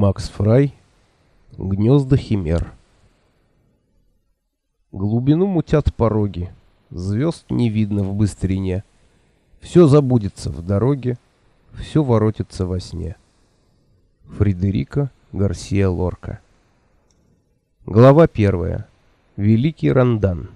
Макс Фрай. Гнезда химер. Глубину мутят пороги. Звезд не видно в быстрине. Все забудется в дороге, все воротится во сне. Фредерико Гарсия Лорка. Глава первая. Великий Рандан.